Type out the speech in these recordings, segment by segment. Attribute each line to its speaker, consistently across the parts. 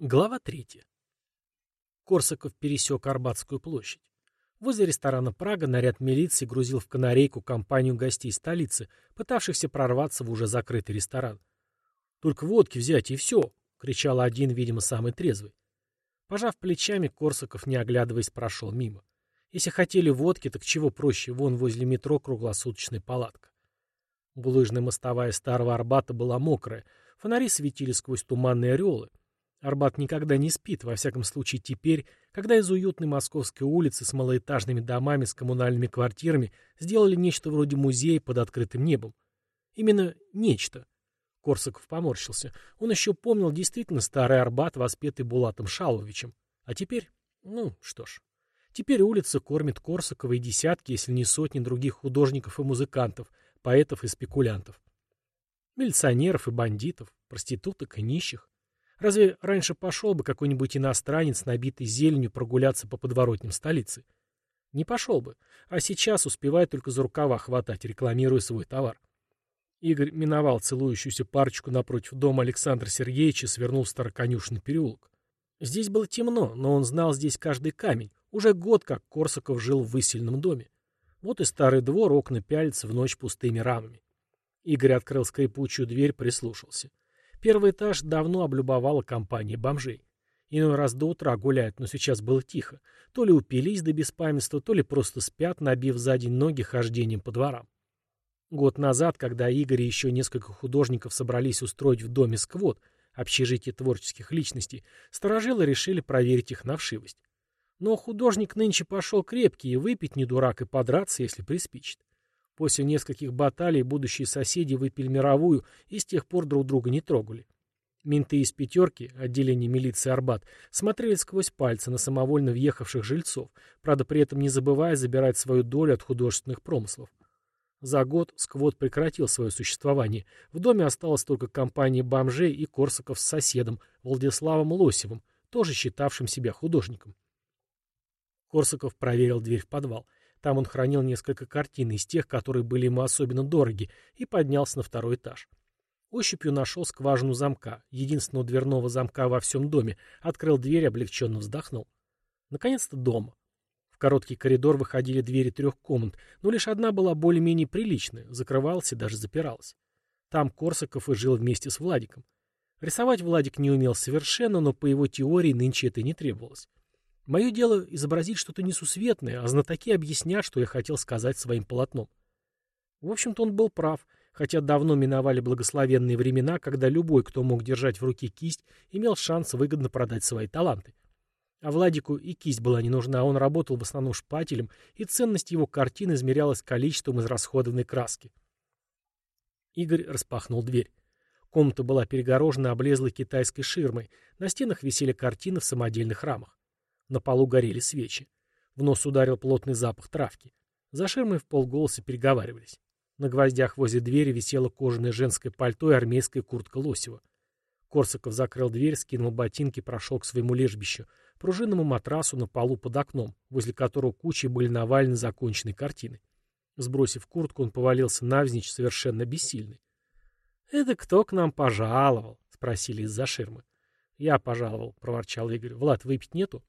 Speaker 1: Глава третья. Корсаков пересек Арбатскую площадь. Возле ресторана «Прага» наряд милиции грузил в канарейку компанию гостей столицы, пытавшихся прорваться в уже закрытый ресторан. «Только водки взять, и все!» — кричал один, видимо, самый трезвый. Пожав плечами, Корсаков, не оглядываясь, прошел мимо. Если хотели водки, так чего проще, вон возле метро круглосуточная палатка. Булыжная мостовая старого Арбата была мокрая, фонари светили сквозь туманные ореолы, Арбат никогда не спит, во всяком случае теперь, когда из уютной московской улицы с малоэтажными домами с коммунальными квартирами сделали нечто вроде музея под открытым небом. Именно нечто. Корсаков поморщился. Он еще помнил действительно старый Арбат, воспетый Булатом Шаловичем. А теперь, ну, что ж. Теперь улица кормит Корсакова и десятки, если не сотни других художников и музыкантов, поэтов и спекулянтов. Милиционеров и бандитов, проституток и нищих. Разве раньше пошел бы какой-нибудь иностранец, набитый зеленью, прогуляться по подворотням столицы? Не пошел бы, а сейчас успевает только за рукава хватать, рекламируя свой товар. Игорь миновал целующуюся парочку напротив дома Александра Сергеевича и свернул в Староконюшный переулок. Здесь было темно, но он знал здесь каждый камень. Уже год, как Корсаков жил в высельном доме. Вот и старый двор, окна пялятся в ночь пустыми рамами. Игорь открыл скрипучую дверь, прислушался. Первый этаж давно облюбовала компания бомжей. Иной раз до утра гуляют, но сейчас было тихо. То ли упились до беспамятства, то ли просто спят, набив за день ноги хождением по дворам. Год назад, когда Игорь и еще несколько художников собрались устроить в доме сквот, общежитие творческих личностей, сторожилы решили проверить их на вшивость. Но художник нынче пошел крепкий, и выпить не дурак, и подраться, если приспичит. После нескольких баталий будущие соседи выпили мировую и с тех пор друг друга не трогали. Менты из «пятерки», отделение милиции «Арбат», смотрели сквозь пальцы на самовольно въехавших жильцов, правда при этом не забывая забирать свою долю от художественных промыслов. За год сквот прекратил свое существование. В доме осталась только компания бомжей и Корсаков с соседом Владиславом Лосевым, тоже считавшим себя художником. Корсаков проверил дверь в подвал. Там он хранил несколько картин из тех, которые были ему особенно дороги, и поднялся на второй этаж. Ощупью нашел скважину замка, единственного дверного замка во всем доме, открыл дверь, облегченно вздохнул. Наконец-то дома. В короткий коридор выходили двери трех комнат, но лишь одна была более-менее приличная, закрывалась и даже запиралась. Там Корсаков и жил вместе с Владиком. Рисовать Владик не умел совершенно, но по его теории нынче это не требовалось. Мое дело изобразить что-то несусветное, а знатоки объяснят, что я хотел сказать своим полотном. В общем-то, он был прав, хотя давно миновали благословенные времена, когда любой, кто мог держать в руке кисть, имел шанс выгодно продать свои таланты. А Владику и кисть была не нужна, он работал в основном шпателем, и ценность его картин измерялась количеством израсходованной краски. Игорь распахнул дверь. Комната была перегорожена облезлой китайской ширмой, на стенах висели картины в самодельных рамах. На полу горели свечи. В нос ударил плотный запах травки. За ширмой в полголоса переговаривались. На гвоздях возле двери висело кожаное женское пальто и армейская куртка Лосева. Корсаков закрыл дверь, скинул ботинки, прошел к своему лежбищу, пружинному матрасу на полу под окном, возле которого кучей были навалены законченные картины. Сбросив куртку, он повалился навзничь, совершенно бессильный. — Это кто к нам пожаловал? — спросили из-за ширмы. — Я пожаловал, — проворчал Игорь. — Влад, выпить нету?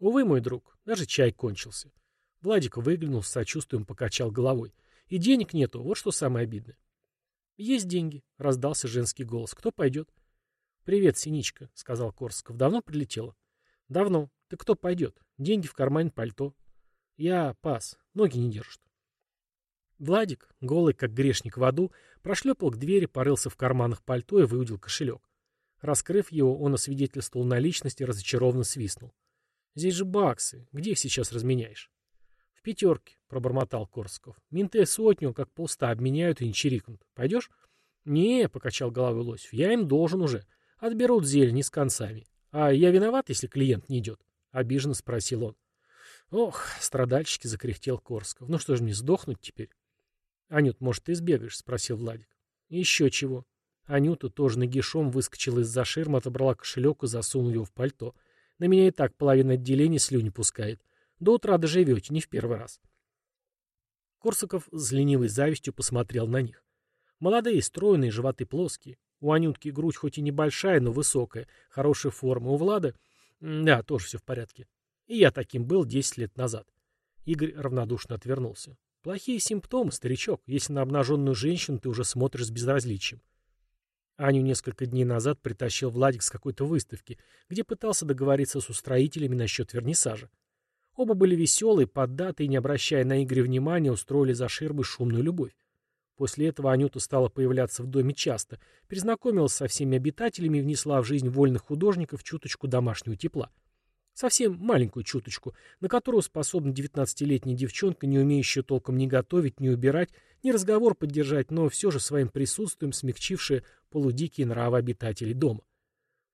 Speaker 1: Увы, мой друг, даже чай кончился. Владик выглянул с сочувствием, покачал головой. И денег нету, вот что самое обидное. Есть деньги, раздался женский голос. Кто пойдет? Привет, Синичка, сказал Корсков. Давно прилетела? Давно. Ты кто пойдет? Деньги в кармане пальто. Я пас, ноги не держат. Владик, голый как грешник в аду, прошлепал к двери, порылся в карманах пальто и выудил кошелек. Раскрыв его, он освидетельствовал наличность и разочарованно свистнул. Здесь же баксы. Где их сейчас разменяешь? В пятерке, пробормотал Корсков. Менты сотню, как полста, обменяют и не чирикнут. Пойдешь? Не, покачал головой Лосев. Я им должен уже. Отберут зелень с концами. А я виноват, если клиент не идет? Обиженно спросил он. Ох, страдальчески закряхтел Корсков. Ну что же мне, сдохнуть теперь? Анют, может, ты сбегаешь? Спросил Владик. Еще чего. Анюта тоже нагишом выскочила из-за ширмы, отобрала кошелек и засунула его в пальто. — на меня и так половина отделения слюни пускает. До утра доживете, не в первый раз. Корсаков с ленивой завистью посмотрел на них. Молодые, стройные, животы плоские. У Анютки грудь хоть и небольшая, но высокая, хорошая форма. У Влада... Да, тоже все в порядке. И я таким был 10 лет назад. Игорь равнодушно отвернулся. Плохие симптомы, старичок, если на обнаженную женщину ты уже смотришь с безразличием. Аню несколько дней назад притащил Владик с какой-то выставки, где пытался договориться с устроителями насчет вернисажа. Оба были веселые, поддатые, не обращая на Игоря внимания, устроили за ширмой шумную любовь. После этого Анюта стала появляться в доме часто, перезнакомилась со всеми обитателями и внесла в жизнь вольных художников чуточку домашнего тепла. Совсем маленькую чуточку, на которую способна девятнадцатилетняя девчонка, не умеющая толком ни готовить, ни убирать, ни разговор поддержать, но все же своим присутствием смягчившая полудикие нравы обитателей дома.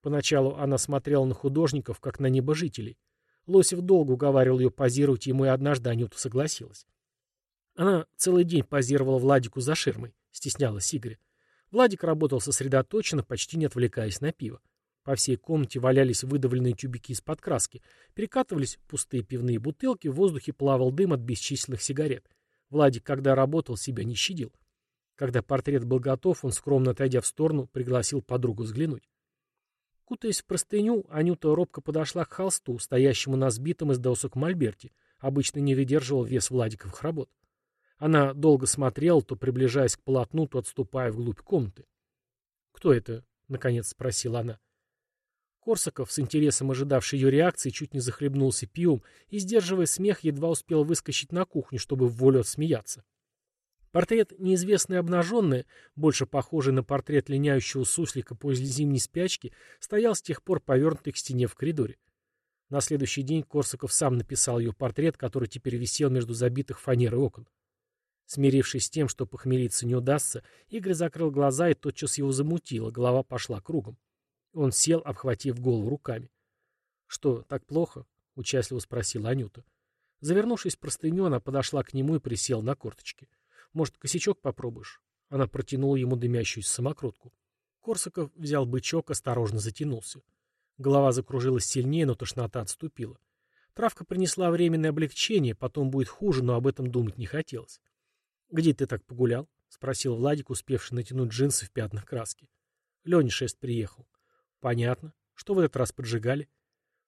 Speaker 1: Поначалу она смотрела на художников, как на небожителей. Лосев долго уговаривал ее позировать ему, и однажды Анюта согласилась. Она целый день позировала Владику за ширмой, стеснялась Игоря. Владик работал сосредоточенно, почти не отвлекаясь на пиво. По всей комнате валялись выдавленные тюбики из-под краски, перекатывались пустые пивные бутылки, в воздухе плавал дым от бесчисленных сигарет. Владик, когда работал, себя не щадил. Когда портрет был готов, он, скромно отойдя в сторону, пригласил подругу взглянуть. Кутаясь в простыню, Анюта робко подошла к холсту, стоящему на сбитом из досок мольберте, обычно не выдерживал вес Владиковых работ. Она долго смотрела, то приближаясь к полотну, то отступая вглубь комнаты. «Кто это?» — наконец спросила она. Корсаков, с интересом ожидавший ее реакции, чуть не захлебнулся пивом и, сдерживая смех, едва успел выскочить на кухню, чтобы в волю отсмеяться. Портрет неизвестной обнаженной, больше похожий на портрет линяющего суслика после зимней спячки, стоял с тех пор повернутый к стене в коридоре. На следующий день Корсаков сам написал ее портрет, который теперь висел между забитых фанерой окон. Смирившись с тем, что похмелиться не удастся, Игорь закрыл глаза и тотчас его замутило, голова пошла кругом. Он сел, обхватив голову руками. «Что, так плохо?» — участливо спросила Анюта. Завернувшись в простыню, она подошла к нему и присела на корточки. «Может, косячок попробуешь?» Она протянула ему дымящуюся самокрутку. Корсаков взял бычок, осторожно затянулся. Голова закружилась сильнее, но тошнота отступила. Травка принесла временное облегчение, потом будет хуже, но об этом думать не хотелось. «Где ты так погулял?» — спросил Владик, успевший натянуть джинсы в пятнах краски. Леня шест приехал. Понятно. Что в этот раз поджигали?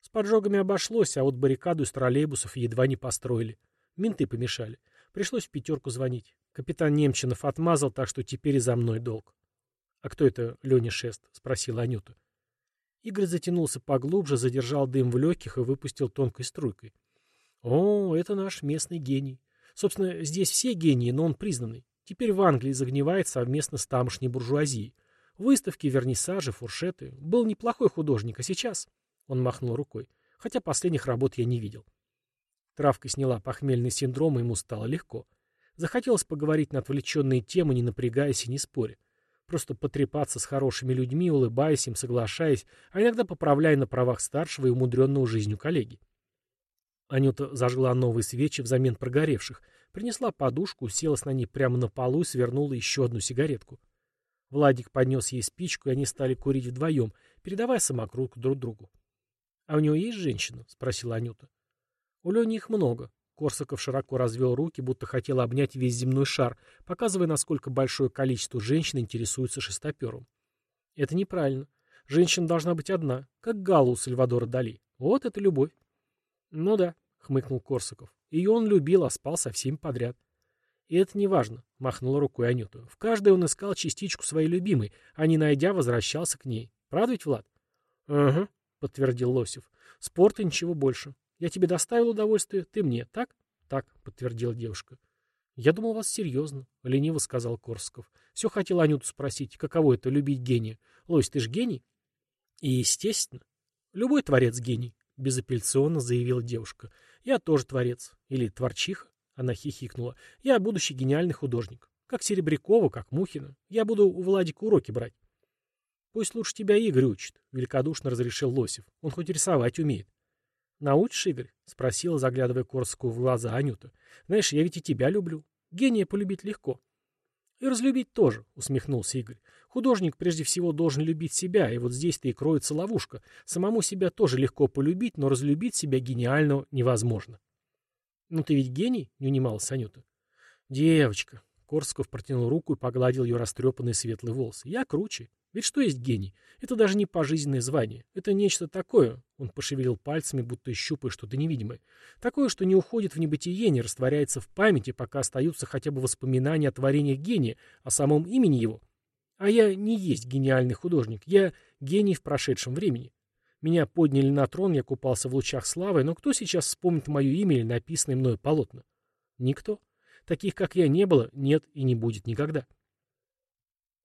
Speaker 1: С поджогами обошлось, а вот баррикаду из троллейбусов едва не построили. Менты помешали. Пришлось в пятерку звонить. Капитан Немчинов отмазал, так что теперь и за мной долг. — А кто это Леня Шест? — спросила Анюта. Игорь затянулся поглубже, задержал дым в легких и выпустил тонкой струйкой. — О, это наш местный гений. Собственно, здесь все гении, но он признанный. Теперь в Англии загнивает совместно с тамошней буржуазией. Выставки, вернисажи, фуршеты. Был неплохой художник, а сейчас... Он махнул рукой. Хотя последних работ я не видел. Травка сняла похмельный синдром, и ему стало легко. Захотелось поговорить на отвлеченные темы, не напрягаясь и не споря. Просто потрепаться с хорошими людьми, улыбаясь им, соглашаясь, а иногда поправляя на правах старшего и умудренного жизнью коллеги. Анюта зажгла новые свечи взамен прогоревших, принесла подушку, уселась на ней прямо на полу и свернула еще одну сигаретку. Владик поднес ей спичку, и они стали курить вдвоем, передавая самокрутку друг другу. — А у него есть женщина? — спросила Анюта. — У Лени их много. Корсаков широко развел руки, будто хотел обнять весь земной шар, показывая, насколько большое количество женщин интересуется шестопером. — Это неправильно. Женщина должна быть одна, как Галла у Сальвадора Дали. Вот это любовь. — Ну да, — хмыкнул Корсаков. Ее он любил, а спал со всеми подряд. И это не важно, махнула рукой Анюта. В каждой он искал частичку своей любимой, а не найдя, возвращался к ней. Правда ведь, Влад? Ага, подтвердил Лосев. Спорт и ничего больше. Я тебе доставил удовольствие, ты мне, так? Так, подтвердила девушка. Я думал вас серьезно, лениво сказал Корсков. Все хотел Анюту спросить, каково это любить гения. Лось, ты ж гений? И естественно. Любой творец гений, безапелляционно заявила девушка. Я тоже творец. Или творчиха. Она хихикнула. «Я будущий гениальный художник. Как Серебрякова, как Мухина. Я буду у Владика уроки брать». «Пусть лучше тебя Игорь учит», — великодушно разрешил Лосев. «Он хоть рисовать умеет». «Научишь, Игорь?» — спросила, заглядывая Корсаку в глаза Анюта. «Знаешь, я ведь и тебя люблю. Гения полюбить легко». «И разлюбить тоже», — усмехнулся Игорь. «Художник прежде всего должен любить себя, и вот здесь-то и кроется ловушка. Самому себя тоже легко полюбить, но разлюбить себя гениального невозможно». «Ну ты ведь гений?» — не унималась Анюта. «Девочка!» — Корсков протянул руку и погладил ее растрепанные светлые волосы. «Я круче. Ведь что есть гений? Это даже не пожизненное звание. Это нечто такое, он пошевелил пальцами, будто щупая что-то невидимое. Такое, что не уходит в небытие, не растворяется в памяти, пока остаются хотя бы воспоминания о творениях гения, о самом имени его. А я не есть гениальный художник, я гений в прошедшем времени. Меня подняли на трон, я купался в лучах славы, но кто сейчас вспомнит мое имя или написанное мною полотна? Никто. Таких, как я, не было, нет и не будет никогда.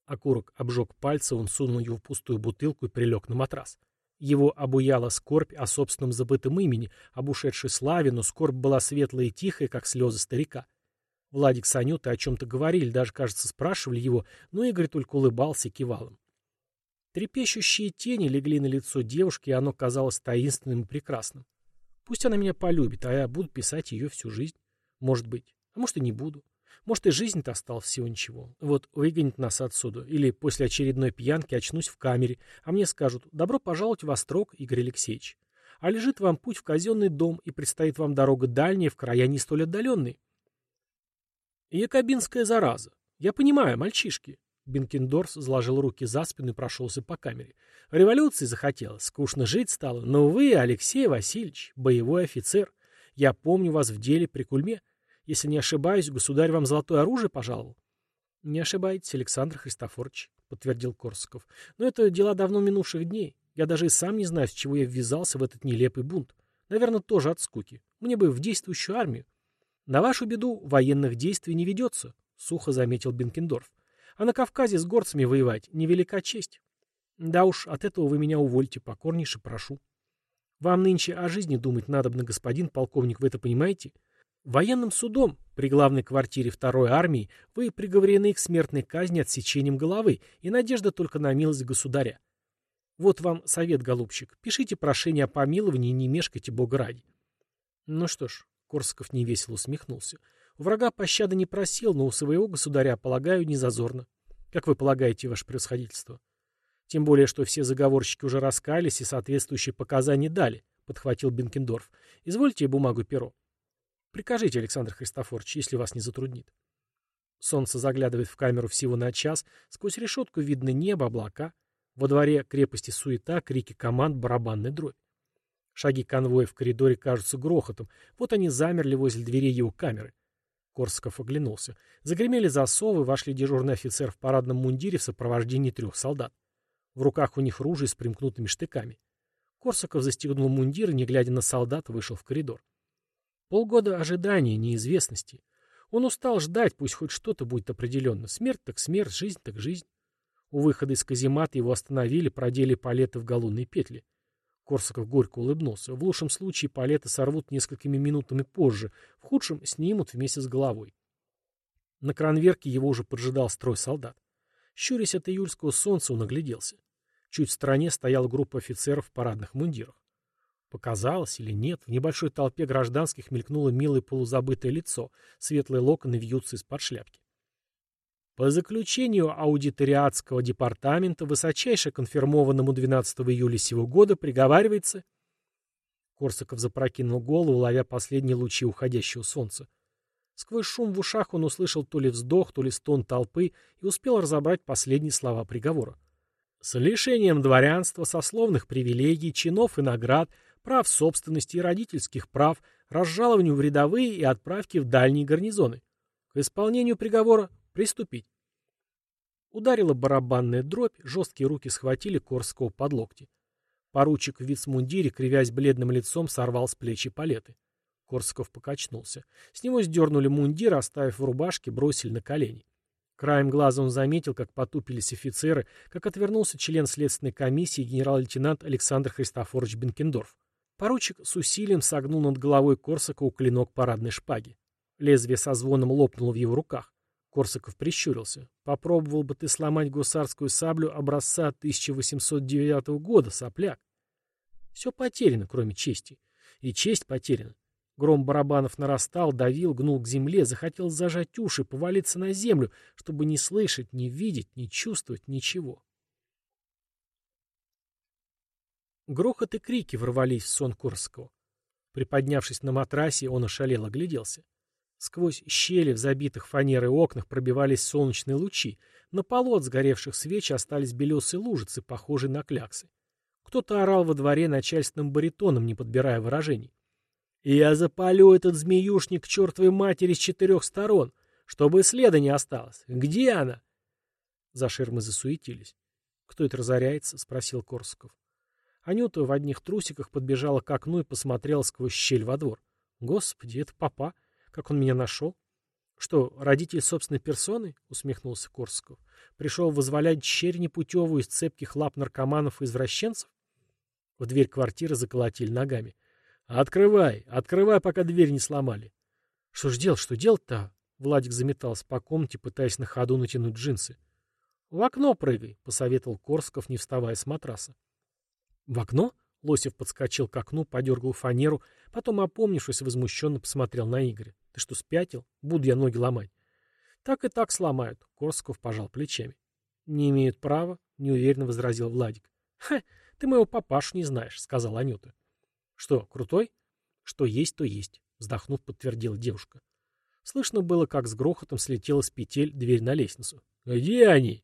Speaker 1: Окурок обжег пальцы, он сунул его в пустую бутылку и прилег на матрас. Его обуяла скорбь о собственном забытом имени, об ушедшей славе, но скорбь была светлая и тихая, как слезы старика. Владик с Анютой о чем-то говорили, даже, кажется, спрашивали его, но Игорь только улыбался и кивал им. Трепещущие тени легли на лицо девушки, и оно казалось таинственным и прекрасным. Пусть она меня полюбит, а я буду писать ее всю жизнь. Может быть. А может и не буду. Может и жизнь-то осталась всего ничего. Вот выгонит нас отсюда. Или после очередной пьянки очнусь в камере, а мне скажут «Добро пожаловать в Острог, Игорь Алексеевич». А лежит вам путь в казенный дом, и предстоит вам дорога дальняя, в края не столь отдаленные. Якобинская зараза. Я понимаю, мальчишки. Бенкендорф заложил руки за спину и прошелся по камере. Революции захотелось, скучно жить стало. Но вы, Алексей Васильевич, боевой офицер. Я помню вас в деле при Кульме. Если не ошибаюсь, государь вам золотое оружие пожаловал? — Не ошибаетесь, Александр Христофорович, — подтвердил Корсаков. — Но это дела давно минувших дней. Я даже и сам не знаю, с чего я ввязался в этот нелепый бунт. Наверное, тоже от скуки. Мне бы в действующую армию. На вашу беду военных действий не ведется, — сухо заметил Бенкендорф. А на Кавказе с горцами воевать невелика честь. Да уж, от этого вы меня увольте, покорнейше прошу. Вам нынче о жизни думать надобно, господин полковник, вы это понимаете? — Военным судом при главной квартире второй армии вы приговорены к смертной казни отсечением головы, и надежда только на милость государя. Вот вам совет, голубчик. Пишите прошение о помиловании не мешкайте Бога ради. Ну что ж, Корсаков невесело усмехнулся. У врага пощады не просил, но у своего государя, полагаю, не зазорно. Как вы полагаете, ваше превосходительство? Тем более, что все заговорщики уже раскались и соответствующие показания дали, подхватил Бенкендорф. Извольте бумагу перо. Прикажите, Александр Христофорович, если вас не затруднит. Солнце заглядывает в камеру всего на час, сквозь решетку видно небо, облака. Во дворе крепости суета, крики команд, барабанный дробь. Шаги конвоя в коридоре кажутся грохотом. Вот они замерли возле дверей его камеры. Корсаков оглянулся. Загремели засовы, вошли дежурный офицер в парадном мундире в сопровождении трех солдат. В руках у них ружья с примкнутыми штыками. Корсаков застегнул мундир и, не глядя на солдат, вышел в коридор. Полгода ожидания, неизвестности. Он устал ждать, пусть хоть что-то будет определенно. Смерть так смерть, жизнь так жизнь. У выхода из каземата его остановили, продели палеты в галунные петли. Корсаков горько улыбнулся. В лучшем случае палеты сорвут несколькими минутами позже, в худшем снимут вместе с головой. На кранверке его уже поджидал строй солдат. Щурясь от июльского солнца, он огляделся. Чуть в стороне стояла группа офицеров в парадных мундирах. Показалось или нет, в небольшой толпе гражданских мелькнуло милое полузабытое лицо, светлые локоны вьются из-под шляпки. По заключению аудиториатского департамента, высочайше конфирмованному 12 июля сего года, приговаривается... Корсаков запрокинул голову, ловя последние лучи уходящего солнца. Сквозь шум в ушах он услышал то ли вздох, то ли стон толпы и успел разобрать последние слова приговора. С лишением дворянства, сословных привилегий, чинов и наград прав собственности и родительских прав, разжалованию в рядовые и отправке в дальние гарнизоны. К исполнению приговора приступить. Ударила барабанная дробь, жесткие руки схватили Корского под локти. Поручик в вицмундире, кривясь бледным лицом, сорвал с плечи палеты. Корсков покачнулся. С него сдернули мундир, оставив в рубашке, бросили на колени. Краем глаза он заметил, как потупились офицеры, как отвернулся член следственной комиссии генерал-лейтенант Александр Христофорович Бенкендорф. Поручик с усилием согнул над головой Корсакова клинок парадной шпаги. Лезвие со звоном лопнуло в его руках. Корсаков прищурился. «Попробовал бы ты сломать гусарскую саблю образца 1809 года, сопляк!» Все потеряно, кроме чести. И честь потеряна. Гром барабанов нарастал, давил, гнул к земле, захотел зажать уши, повалиться на землю, чтобы не слышать, не видеть, не чувствовать ничего. Грохот и крики ворвались в сон Курского. Приподнявшись на матрасе, он ошалел огляделся. Сквозь щели в забитых фанерой окнах пробивались солнечные лучи. На полу от сгоревших свеч остались белесые лужицы, похожие на кляксы. Кто-то орал во дворе начальственным баритоном, не подбирая выражений. «Я запалю этот змеюшник к чертовой матери с четырех сторон, чтобы следа не осталось. Где она?» За ширмы засуетились. «Кто это разоряется?» — спросил Корсаков. Анюта в одних трусиках подбежала к окну и посмотрела сквозь щель во двор. «Господи, это папа!» Как он меня нашел? Что, родитель собственной персоны? Усмехнулся Корсков. Пришел вызволять черь непутевую из цепких лап наркоманов и извращенцев? В дверь квартиры заколотили ногами. «Открывай! Открывай, пока дверь не сломали!» «Что ж делать? Что делать-то?» Владик заметался по комнате, пытаясь на ходу натянуть джинсы. «В окно прыгай», — посоветовал Корсков, не вставая с матраса. «В окно?» — Лосев подскочил к окну, подергал фанеру, потом, опомнившись, возмущенно посмотрел на Игоря. Ты что, спятил? Буду я ноги ломать. Так и так сломают. Корсков пожал плечами. Не имеют права, неуверенно возразил Владик. Ха, ты моего папашу не знаешь, сказала Анюта. Что, крутой? Что есть, то есть, вздохнув, подтвердила девушка. Слышно было, как с грохотом слетела с петель дверь на лестницу. «Где они?»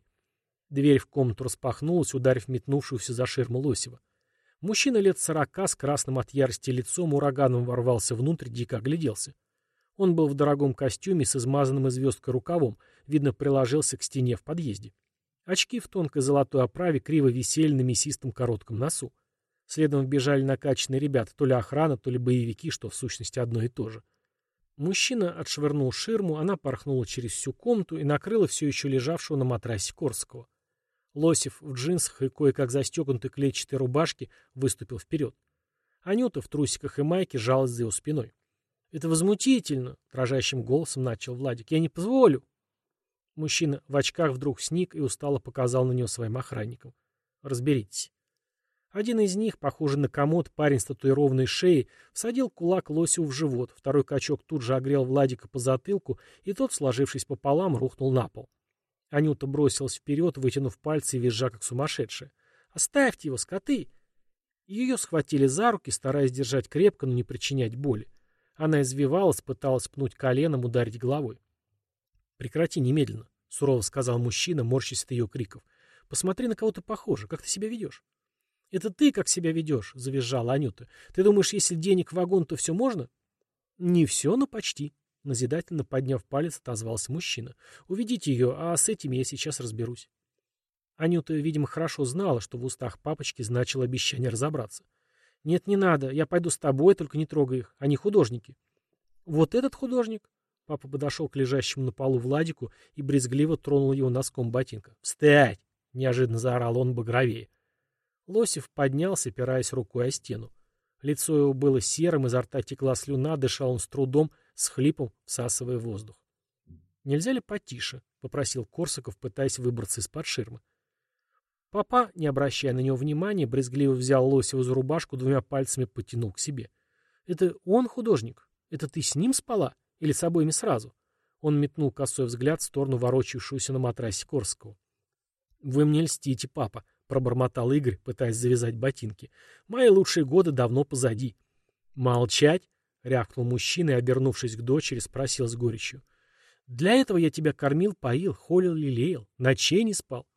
Speaker 1: Дверь в комнату распахнулась, ударив метнувшуюся за ширму Лосева. Мужчина лет сорока с красным от ярости лицом ураганом ворвался внутрь, дико огляделся. Он был в дорогом костюме с измазанным звездкой рукавом, видно, приложился к стене в подъезде. Очки в тонкой золотой оправе криво висели на мясистом коротком носу. Следом вбежали накачанные ребята, то ли охрана, то ли боевики, что в сущности одно и то же. Мужчина отшвырнул ширму, она порхнула через всю комнату и накрыла все еще лежавшего на матрасе Корского. Лосев в джинсах и кое-как застегнутой клетчатой рубашке выступил вперед. Анюта в трусиках и майке жалась за его спиной. «Это возмутительно!» — дрожащим голосом начал Владик. «Я не позволю!» Мужчина в очках вдруг сник и устало показал на него своим охранникам. «Разберитесь». Один из них, похожий на комод, парень с татуированной шеей, всадил кулак Лосеву в живот, второй качок тут же огрел Владика по затылку, и тот, сложившись пополам, рухнул на пол. Анюта бросилась вперед, вытянув пальцы и визжа, как сумасшедшая. «Оставьте его, скоты!» Ее схватили за руки, стараясь держать крепко, но не причинять боли. Она извивалась, пыталась пнуть коленом, ударить головой. «Прекрати немедленно», — сурово сказал мужчина, морщась от ее криков. «Посмотри, на кого ты похожа. Как ты себя ведешь?» «Это ты как себя ведешь?» — завизжала Анюта. «Ты думаешь, если денег в вагон, то все можно?» «Не все, но почти», — назидательно подняв палец, отозвался мужчина. «Уведите ее, а с этими я сейчас разберусь». Анюта, видимо, хорошо знала, что в устах папочки значило обещание разобраться. «Нет, не надо. Я пойду с тобой, только не трогай их. Они художники». «Вот этот художник?» Папа подошел к лежащему на полу Владику и брезгливо тронул его носком ботинка. «Встать!» — неожиданно заорал он багровее. Лосев поднялся, опираясь рукой о стену. Лицо его было серым, изо рта текла слюна, дышал он с трудом, с хлипом, всасывая воздух. «Нельзя ли потише?» — попросил Корсаков, пытаясь выбраться из-под ширмы. Папа, не обращая на него внимания, брезгливо взял Лосева за рубашку, двумя пальцами потянул к себе. «Это он художник? Это ты с ним спала? Или с обоими сразу?» Он метнул косой взгляд в сторону ворочающегося на матрасе Корского. «Вы мне льстите, папа», — пробормотал Игорь, пытаясь завязать ботинки. «Мои лучшие годы давно позади». «Молчать?» — рявкнул мужчина и, обернувшись к дочери, спросил с горечью. «Для этого я тебя кормил, поил, холил, лелеял, ночей не спал.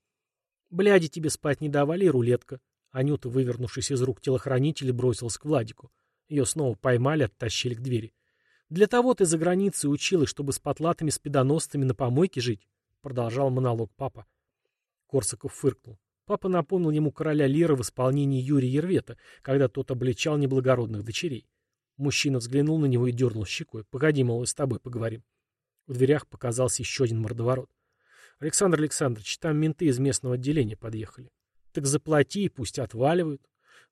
Speaker 1: Бляди тебе спать не давали и рулетка. Анюта, вывернувшись из рук телохранителя, бросилась к Владику. Ее снова поймали, оттащили к двери. «Для того ты за границей училась, чтобы с потлатыми спидоносцами на помойке жить», — продолжал монолог папа. Корсаков фыркнул. Папа напомнил ему короля Лира в исполнении Юрия Ервета, когда тот обличал неблагородных дочерей. Мужчина взглянул на него и дернул щекой. «Погоди, мол, с тобой поговорим». В дверях показался еще один мордоворот. Александр Александрович, там менты из местного отделения подъехали. Так заплати, пусть отваливают.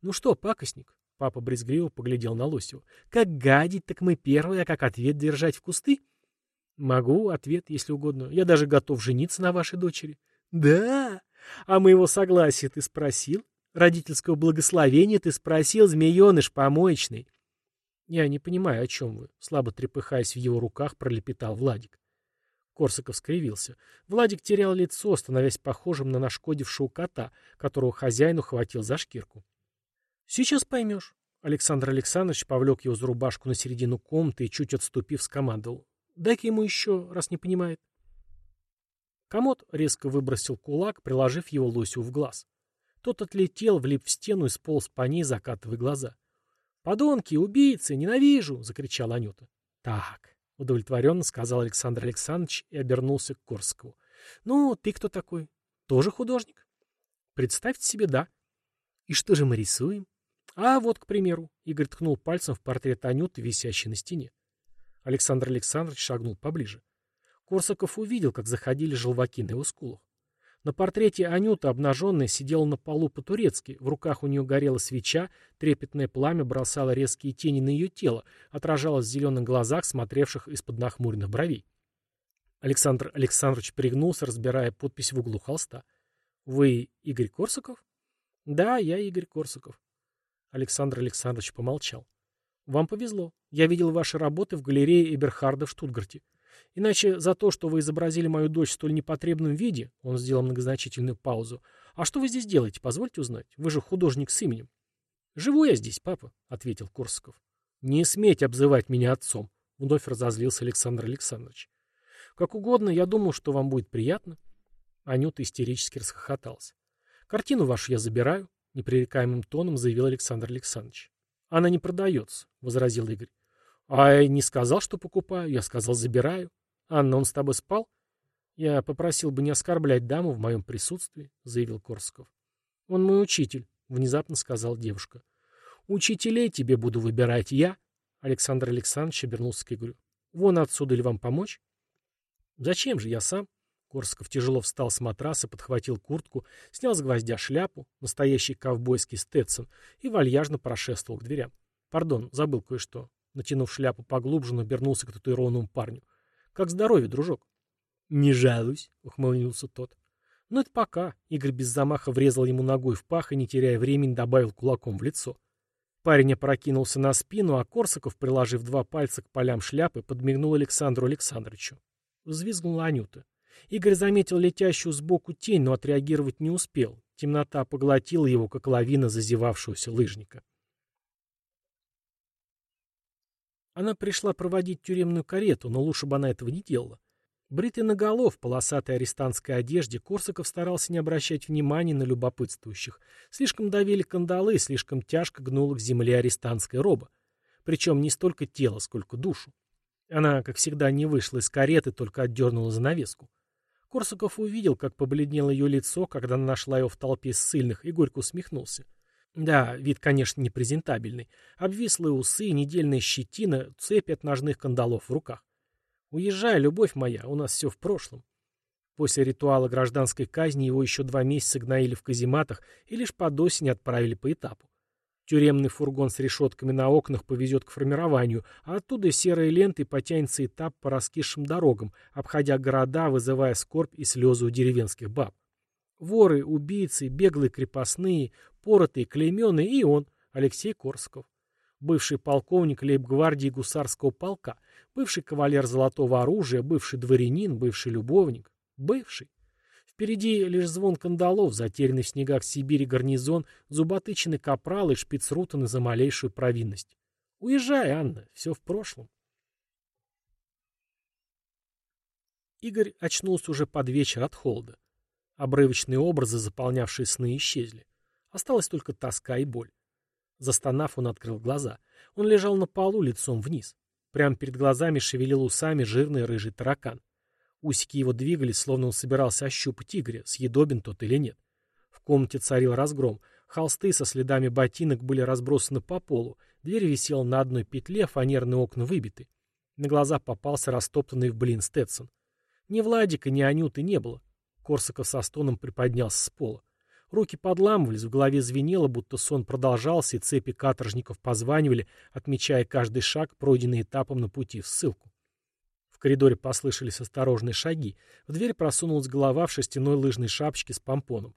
Speaker 1: Ну что, пакостник? Папа брезгливо поглядел на Лосева. Как гадить, так мы первые, а как ответ держать в кусты? Могу, ответ, если угодно. Я даже готов жениться на вашей дочери. Да? А моего согласия ты спросил? Родительского благословения ты спросил, змееныш помоечный? Я не понимаю, о чем вы. Слабо трепыхаясь в его руках, пролепетал Владик. Корсаков скривился. Владик терял лицо, становясь похожим на нашкодившего кота, которого хозяин ухватил за шкирку. «Сейчас поймешь». Александр Александрович повлек его за рубашку на середину комнаты и, чуть отступив, скомандовал. Дай-ка ему еще, раз не понимает. Комод резко выбросил кулак, приложив его лосю в глаз. Тот отлетел, влип в стену и сполз по ней, закатывая глаза. «Подонки, убийцы, ненавижу!» — закричала Анюта. «Так», — удовлетворенно сказал Александр Александрович и обернулся к Корскову. «Ну, ты кто такой? Тоже художник?» «Представьте себе, да». «И что же мы рисуем?» «А вот, к примеру», — Игорь ткнул пальцем в портрет Анюты, висящий на стене. Александр Александрович шагнул поближе. Корсаков увидел, как заходили желваки на его скулах. На портрете Анюта, обнаженная, сидела на полу по-турецки, в руках у нее горела свеча, трепетное пламя бросало резкие тени на ее тело, отражалось в зеленых глазах, смотревших из-под нахмуренных бровей. Александр Александрович пригнулся, разбирая подпись в углу холста. «Вы Игорь Корсаков?» «Да, я Игорь Корсаков». Александр Александрович помолчал. «Вам повезло. Я видел ваши работы в галерее Эберхарда в Штутгарте. Иначе за то, что вы изобразили мою дочь в столь непотребном виде, он сделал многозначительную паузу. А что вы здесь делаете, позвольте узнать? Вы же художник с именем. Живу я здесь, папа, ответил Корсаков. Не сметь обзывать меня отцом, вновь разозлился Александр Александрович. Как угодно, я думал, что вам будет приятно. Анюта истерически расхохоталась. Картину вашу я забираю, непререкаемым тоном заявил Александр Александрович. Она не продается, возразил Игорь. А я не сказал, что покупаю, я сказал, забираю. Анна, он с тобой спал? Я попросил бы не оскорблять даму в моем присутствии, заявил Корсков. Он мой учитель, внезапно сказал девушка. Учителей тебе буду выбирать я. Александр Александрович обернулся к Игорю. Вон отсюда ли вам помочь? Зачем же, я сам. Корсков тяжело встал с матраса, подхватил куртку, снял с гвоздя шляпу, настоящий ковбойский стетсон, и вальяжно прошествовал к дверям. Пардон, забыл кое-что. Натянув шляпу поглубже, он обернулся к татуированному парню. «Как здоровье, дружок?» «Не жалуюсь», — ухмыльнулся тот. «Ну это пока». Игорь без замаха врезал ему ногой в пах и, не теряя времени, добавил кулаком в лицо. Парень опрокинулся на спину, а Корсаков, приложив два пальца к полям шляпы, подмигнул Александру Александровичу. Взвизгнула Анюта. Игорь заметил летящую сбоку тень, но отреагировать не успел. Темнота поглотила его, как лавина зазевавшегося лыжника. Она пришла проводить тюремную карету, но лучше бы она этого не делала. Бритый наголов полосатой арестантской одежде, Корсаков старался не обращать внимания на любопытствующих. Слишком давили кандалы, слишком тяжко гнула к земле арестантская роба. Причем не столько тело, сколько душу. Она, как всегда, не вышла из кареты, только отдернула занавеску. Корсаков увидел, как побледнело ее лицо, когда она нашла его в толпе ссыльных, и горько усмехнулся. Да, вид, конечно, непрезентабельный. Обвислые усы, недельная щетина, цепи от ножных кандалов в руках. Уезжай, любовь моя, у нас все в прошлом. После ритуала гражданской казни его еще два месяца гноили в казематах и лишь под осень отправили по этапу. Тюремный фургон с решетками на окнах повезет к формированию, а оттуда серой лентой потянется этап по раскисшим дорогам, обходя города, вызывая скорбь и слезы у деревенских баб. Воры, убийцы, беглые крепостные, поротые, клейменные и он, Алексей Корсков. Бывший полковник лейб-гвардии гусарского полка, бывший кавалер золотого оружия, бывший дворянин, бывший любовник. Бывший. Впереди лишь звон кандалов, затерянный в снегах Сибири гарнизон, зуботыченный капрал и шпицрутаны за малейшую провинность. Уезжай, Анна, все в прошлом. Игорь очнулся уже под вечер от холода. Обрывочные образы, заполнявшие сны, исчезли. Осталась только тоска и боль. Застонав, он открыл глаза. Он лежал на полу лицом вниз. Прямо перед глазами шевелил усами жирный рыжий таракан. Усики его двигались, словно он собирался ощупать Игоря, съедобен тот или нет. В комнате царил разгром. Холсты со следами ботинок были разбросаны по полу. Дверь висела на одной петле, фанерные окна выбиты. На глаза попался растоптанный в блин Стэтсон. Ни Владика, ни Анюты не было. Корсаков со стоном приподнялся с пола. Руки подламывались, в голове звенело, будто сон продолжался, и цепи каторжников позванивали, отмечая каждый шаг, пройденный этапом на пути в ссылку. В коридоре послышались осторожные шаги. В дверь просунулась голова в шерстяной лыжной шапочке с помпоном.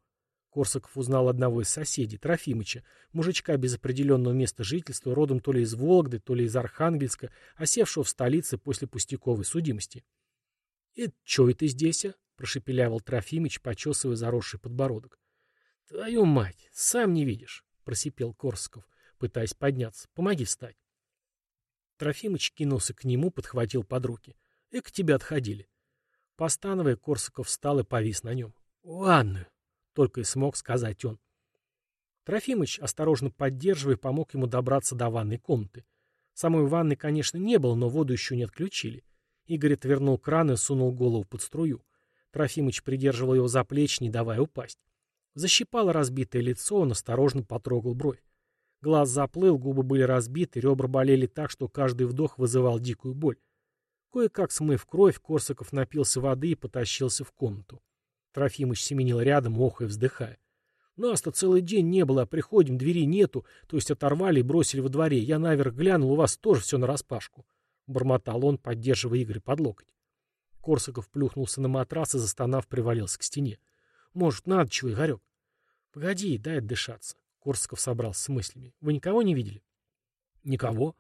Speaker 1: Корсаков узнал одного из соседей, Трофимыча, мужичка без определенного места жительства, родом то ли из Вологды, то ли из Архангельска, осевшего в столице после пустяковой судимости. — Это что это здесь, а? — прошепелявил Трофимыч, почесывая заросший подбородок. — Твою мать, сам не видишь, — просипел Корсков, пытаясь подняться. — Помоги встать. Трофимыч кинулся к нему, подхватил под руки. — Эк тебя отходили. Постановая, Корсаков встал и повис на нем. «Ванную!» — только и смог сказать он. Трофимыч, осторожно поддерживая, помог ему добраться до ванной комнаты. Самой ванны, конечно, не было, но воду еще не отключили. Игорь отвернул кран и сунул голову под струю. Трофимыч придерживал его за плечи, не давая упасть. Защипало разбитое лицо, он осторожно потрогал бровь. Глаз заплыл, губы были разбиты, ребра болели так, что каждый вдох вызывал дикую боль. Кое-как смыв кровь, Корсаков напился воды и потащился в комнату. Трофимыч семенил рядом, охая вздыхая. Нас-то целый день не было, а приходим, двери нету, то есть оторвали и бросили во дворе. Я наверх глянул, у вас тоже все нараспашку. Бормотал он, поддерживая Игоря под локоть. Корсаков плюхнулся на матрас и, застонав, привалился к стене. Может, надо чего, Игорек? Погоди, дай отдышаться. Корсаков собрался с мыслями. Вы никого не видели? Никого.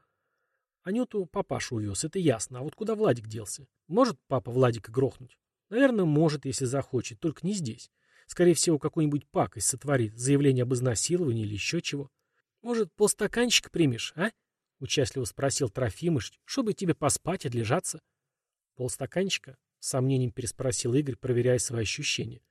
Speaker 1: Анюту папаша увез, это ясно. А вот куда Владик делся? Может папа Владика грохнуть? Наверное, может, если захочет, только не здесь. Скорее всего, какую-нибудь пакость сотворит, заявление об изнасиловании или еще чего. Может, полстаканчика примешь, а? Участливо спросил Трофимыч, чтобы тебе поспать, отлежаться. Полстаканчика? С сомнением переспросил Игорь, проверяя свои ощущения.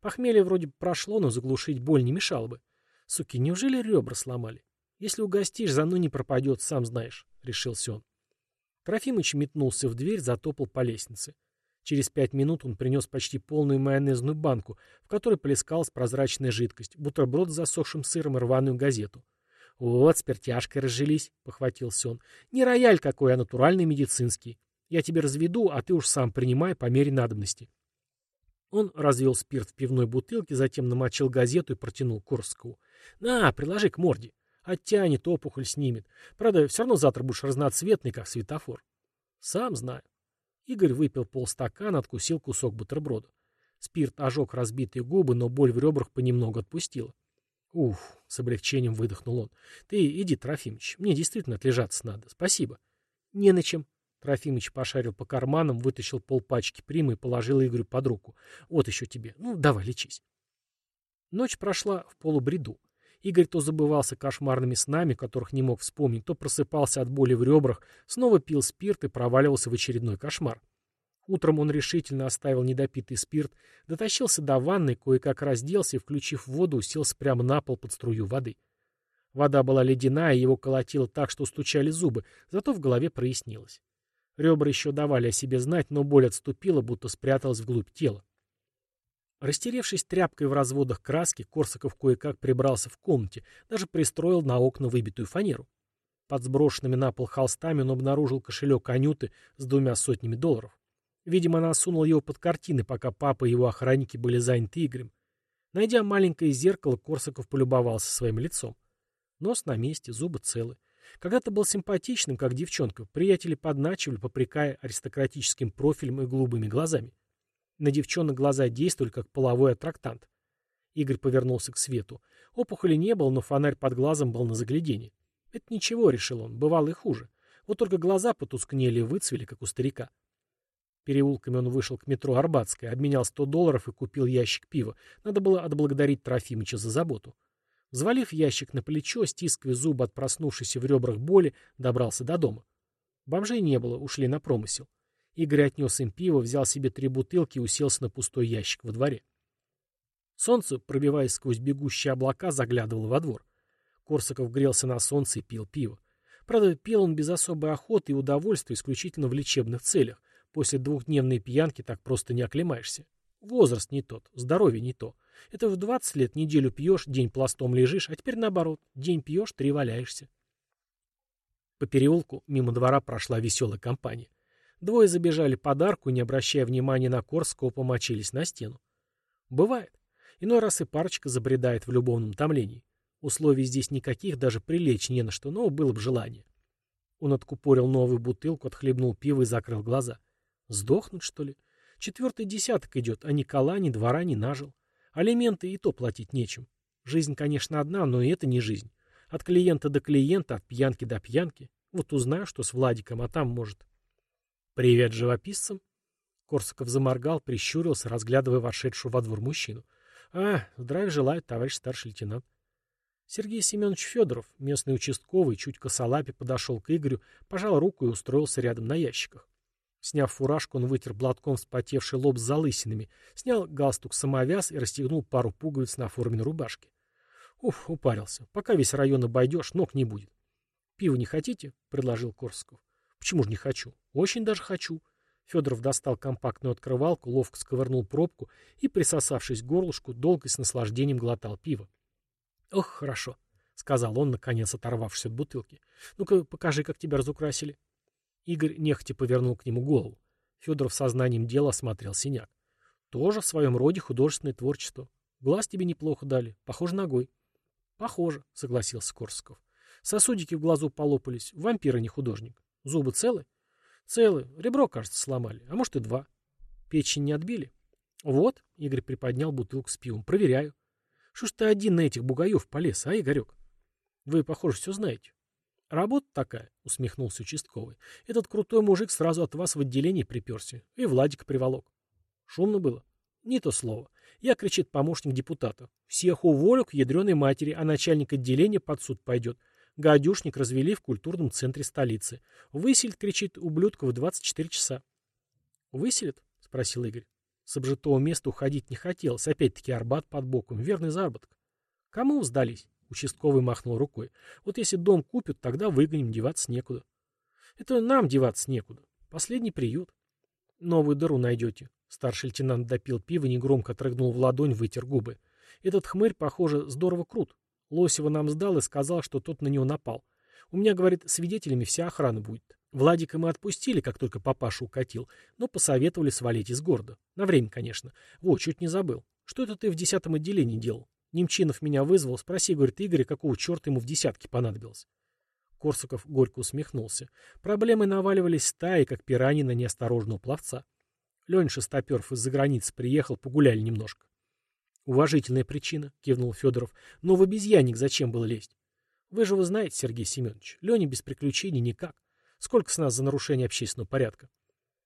Speaker 1: Похмелье вроде прошло, но заглушить боль не мешало бы. Суки, неужели ребра сломали? Если угостишь, за мной не пропадет, сам знаешь, — решился он. Трофимыч метнулся в дверь, затопал по лестнице. Через пять минут он принес почти полную майонезную банку, в которой плескалась прозрачная жидкость, бутерброд с засохшим сыром и рваную газету. «Вот, спиртяшкой разжились», — похватился он. «Не рояль какой, а натуральный медицинский. Я тебе разведу, а ты уж сам принимай по мере надобности». Он развел спирт в пивной бутылке, затем намочил газету и протянул Корскову. «На, приложи к морде. Оттянет, опухоль снимет. Правда, все равно завтра будешь разноцветный, как светофор». «Сам знаю». Игорь выпил полстакана, откусил кусок бутерброда. Спирт ожег разбитые губы, но боль в ребрах понемногу отпустила. «Уф!» — с облегчением выдохнул он. «Ты иди, Трофимыч, мне действительно отлежаться надо. Спасибо». «Не на чем». Трофимыч пошарил по карманам, вытащил полпачки примы и положил Игорю под руку. «Вот еще тебе. Ну, давай, лечись». Ночь прошла в полубреду. Игорь то забывался кошмарными снами, которых не мог вспомнить, то просыпался от боли в ребрах, снова пил спирт и проваливался в очередной кошмар. Утром он решительно оставил недопитый спирт, дотащился до ванной, кое-как разделся и, включив воду, уселся прямо на пол под струю воды. Вода была ледяная, его колотило так, что стучали зубы, зато в голове прояснилось. Ребра еще давали о себе знать, но боль отступила, будто спряталась вглубь тела. Растеревшись тряпкой в разводах краски, Корсаков кое-как прибрался в комнате, даже пристроил на окна выбитую фанеру. Под сброшенными на пол холстами он обнаружил кошелек Анюты с двумя сотнями долларов. Видимо, она сунула его под картины, пока папа и его охранники были заняты Игорем. Найдя маленькое зеркало, Корсаков полюбовался своим лицом. Нос на месте, зубы целы. Когда-то был симпатичным, как девчонка. Приятели подначивали, попрекая аристократическим профилем и голубыми глазами. На девчонок глаза действовали, как половой аттрактант. Игорь повернулся к свету. Опухоли не было, но фонарь под глазом был на загляденье. Это ничего, решил он, бывало и хуже. Вот только глаза потускнели и выцвели, как у старика. Переулками он вышел к метро Арбатская, обменял 100 долларов и купил ящик пива. Надо было отблагодарить Трофимыча за заботу. Взвалив ящик на плечо, стискивая зубы от проснувшейся в ребрах боли, добрался до дома. Бомжей не было, ушли на промысел. Игорь отнес им пиво, взял себе три бутылки и уселся на пустой ящик во дворе. Солнце, пробиваясь сквозь бегущие облака, заглядывало во двор. Корсаков грелся на солнце и пил пиво. Правда, пил он без особой охоты и удовольствия, исключительно в лечебных целях. После двухдневной пьянки так просто не оклемаешься. Возраст не тот, здоровье не то. Это в 20 лет неделю пьешь, день пластом лежишь, а теперь наоборот, день пьешь, три валяешься. По переулку мимо двора прошла веселая компания. Двое забежали под арку и, не обращая внимания на Корского, помочились на стену. Бывает. Иной раз и парочка забредает в любовном томлении. Условий здесь никаких, даже прилечь не на что, но было бы желание. Он откупорил новую бутылку, отхлебнул пиво и закрыл глаза. Сдохнуть, что ли? Четвертый десяток идет, а ни кола, ни двора не нажил. Алименты и то платить нечем. Жизнь, конечно, одна, но и это не жизнь. От клиента до клиента, от пьянки до пьянки. Вот узнаю, что с Владиком, а там, может, «Привет живописцам!» Корсаков заморгал, прищурился, разглядывая вошедшую во двор мужчину. «А, здравия желаю, товарищ старший лейтенант». Сергей Семенович Федоров, местный участковый, чуть косолапе подошел к Игорю, пожал руку и устроился рядом на ящиках. Сняв фуражку, он вытер блотком вспотевший лоб с залысинами, снял галстук-самовяз и расстегнул пару пуговиц на форменной рубашке. Уф, упарился. Пока весь район обойдешь, ног не будет. «Пиво не хотите?» — предложил Корсков. «Почему же не хочу? Очень даже хочу». Федоров достал компактную открывалку, ловко сковырнул пробку и, присосавшись к горлышку, долго и с наслаждением глотал пиво. «Ох, хорошо», — сказал он, наконец оторвавшись от бутылки. «Ну-ка, покажи, как тебя разукрасили». Игорь нехотя повернул к нему голову. Федоров сознанием дела осмотрел синяк. «Тоже в своем роде художественное творчество. Глаз тебе неплохо дали. Похоже ногой». «Похоже», — согласился Корсаков. «Сосудики в глазу полопались. Вампир, а не художник. Зубы целы?» «Целы. Ребро, кажется, сломали. А может и два. Печень не отбили?» «Вот», — Игорь приподнял бутылку с пивом. «Проверяю». «Что ж ты один на этих бугаев полез, а, Игорек?» «Вы, похоже, все знаете». «Работа такая», — усмехнулся участковый. «Этот крутой мужик сразу от вас в отделении приперся. И Владик приволок». «Шумно было?» «Не то слово. Я, кричит помощник депутата. Всех уволю к ядреной матери, а начальник отделения под суд пойдет. Гадюшник развели в культурном центре столицы. Выселит, кричит, ублюдка в 24 часа. «Выселит?» — спросил Игорь. С обжитого места уходить не хотелось. Опять-таки Арбат под боком. Верный заработок. Кому сдались? Участковый махнул рукой. Вот если дом купят, тогда выгоним, деваться некуда. Это нам деваться некуда. Последний приют. Новую дыру найдете. Старший лейтенант допил пиво, негромко отрыгнул в ладонь, вытер губы. Этот хмырь, похоже, здорово крут. Лосева нам сдал и сказал, что тот на него напал. У меня, говорит, свидетелями вся охрана будет. Владика мы отпустили, как только папаша укатил, но посоветовали свалить из города. На время, конечно. Вот, чуть не забыл. Что это ты в десятом отделении делал? Немчинов меня вызвал, спроси, говорит, Игорь, какого черта ему в десятке понадобилось. Корсаков горько усмехнулся. Проблемы наваливались стаи, как пираньи на неосторожного пловца. Леня Шестоперов из-за границы приехал, погуляли немножко. Уважительная причина, кивнул Федоров. Но в обезьянник зачем было лезть? Вы же вы знаете, Сергей Семенович, Леня без приключений никак. Сколько с нас за нарушение общественного порядка?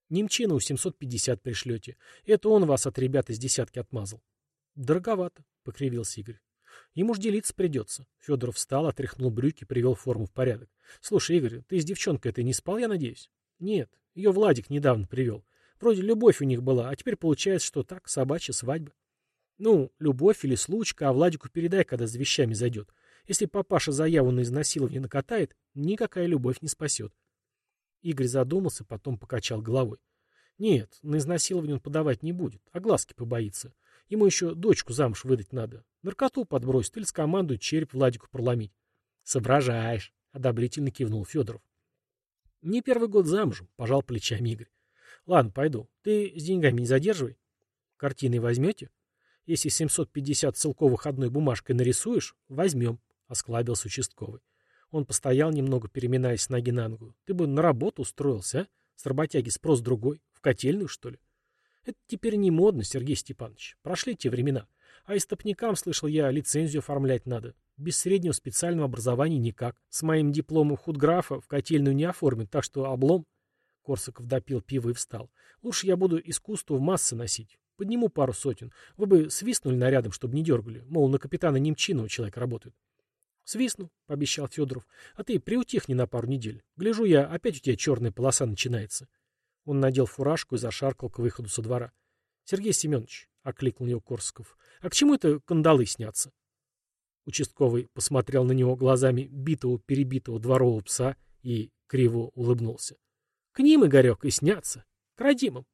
Speaker 1: Немчину 750 пришлете. Это он вас от ребят из десятки отмазал. Дороговато, покривился Игорь. Ему ж делиться придется. Федоров встал, отряхнул брюки, привел форму в порядок. Слушай, Игорь, ты с девчонкой этой не спал, я надеюсь? Нет, ее Владик недавно привел. Вроде любовь у них была, а теперь получается, что так, собачья свадьба. Ну, любовь или случка, а Владику передай, когда с вещами зайдет. Если папаша заяву на изнасилование накатает, никакая любовь не спасет. Игорь задумался, потом покачал головой. Нет, на изнасилование он подавать не будет, а глазки побоится. Ему еще дочку замуж выдать надо. Наркоту подбросит или скомандует череп Владику проломить. Соображаешь, одобрительно кивнул Федоров. Не первый год замужем, пожал плечами Игорь. Ладно, пойду. Ты с деньгами не задерживай. Картины возьмете? Если 750 целковых одной бумажкой нарисуешь, возьмем, — осклабился участковый. Он постоял немного, переминаясь с ноги на ногу. Ты бы на работу устроился, а? С работяги спрос другой. В котельную, что ли? Это теперь не модно, Сергей Степанович. Прошли те времена. А истопникам, слышал я, лицензию оформлять надо. Без среднего специального образования никак. С моим дипломом худграфа в котельную не оформят, так что облом. Корсаков допил пиво и встал. Лучше я буду искусство в массы носить. Подниму пару сотен. Вы бы свистнули нарядом, чтобы не дергали. Мол, на капитана Немчинова человек работает. Свистну, пообещал Федоров. А ты приутихни на пару недель. Гляжу я, опять у тебя черная полоса начинается. Он надел фуражку и зашаркал к выходу со двора. Сергей Семенович, — окликнул его Корсков, — а к чему это кандалы снятся? Участковый посмотрел на него глазами битого-перебитого дворового пса и криво улыбнулся. — К ним, Игорек, и снятся. К родимым.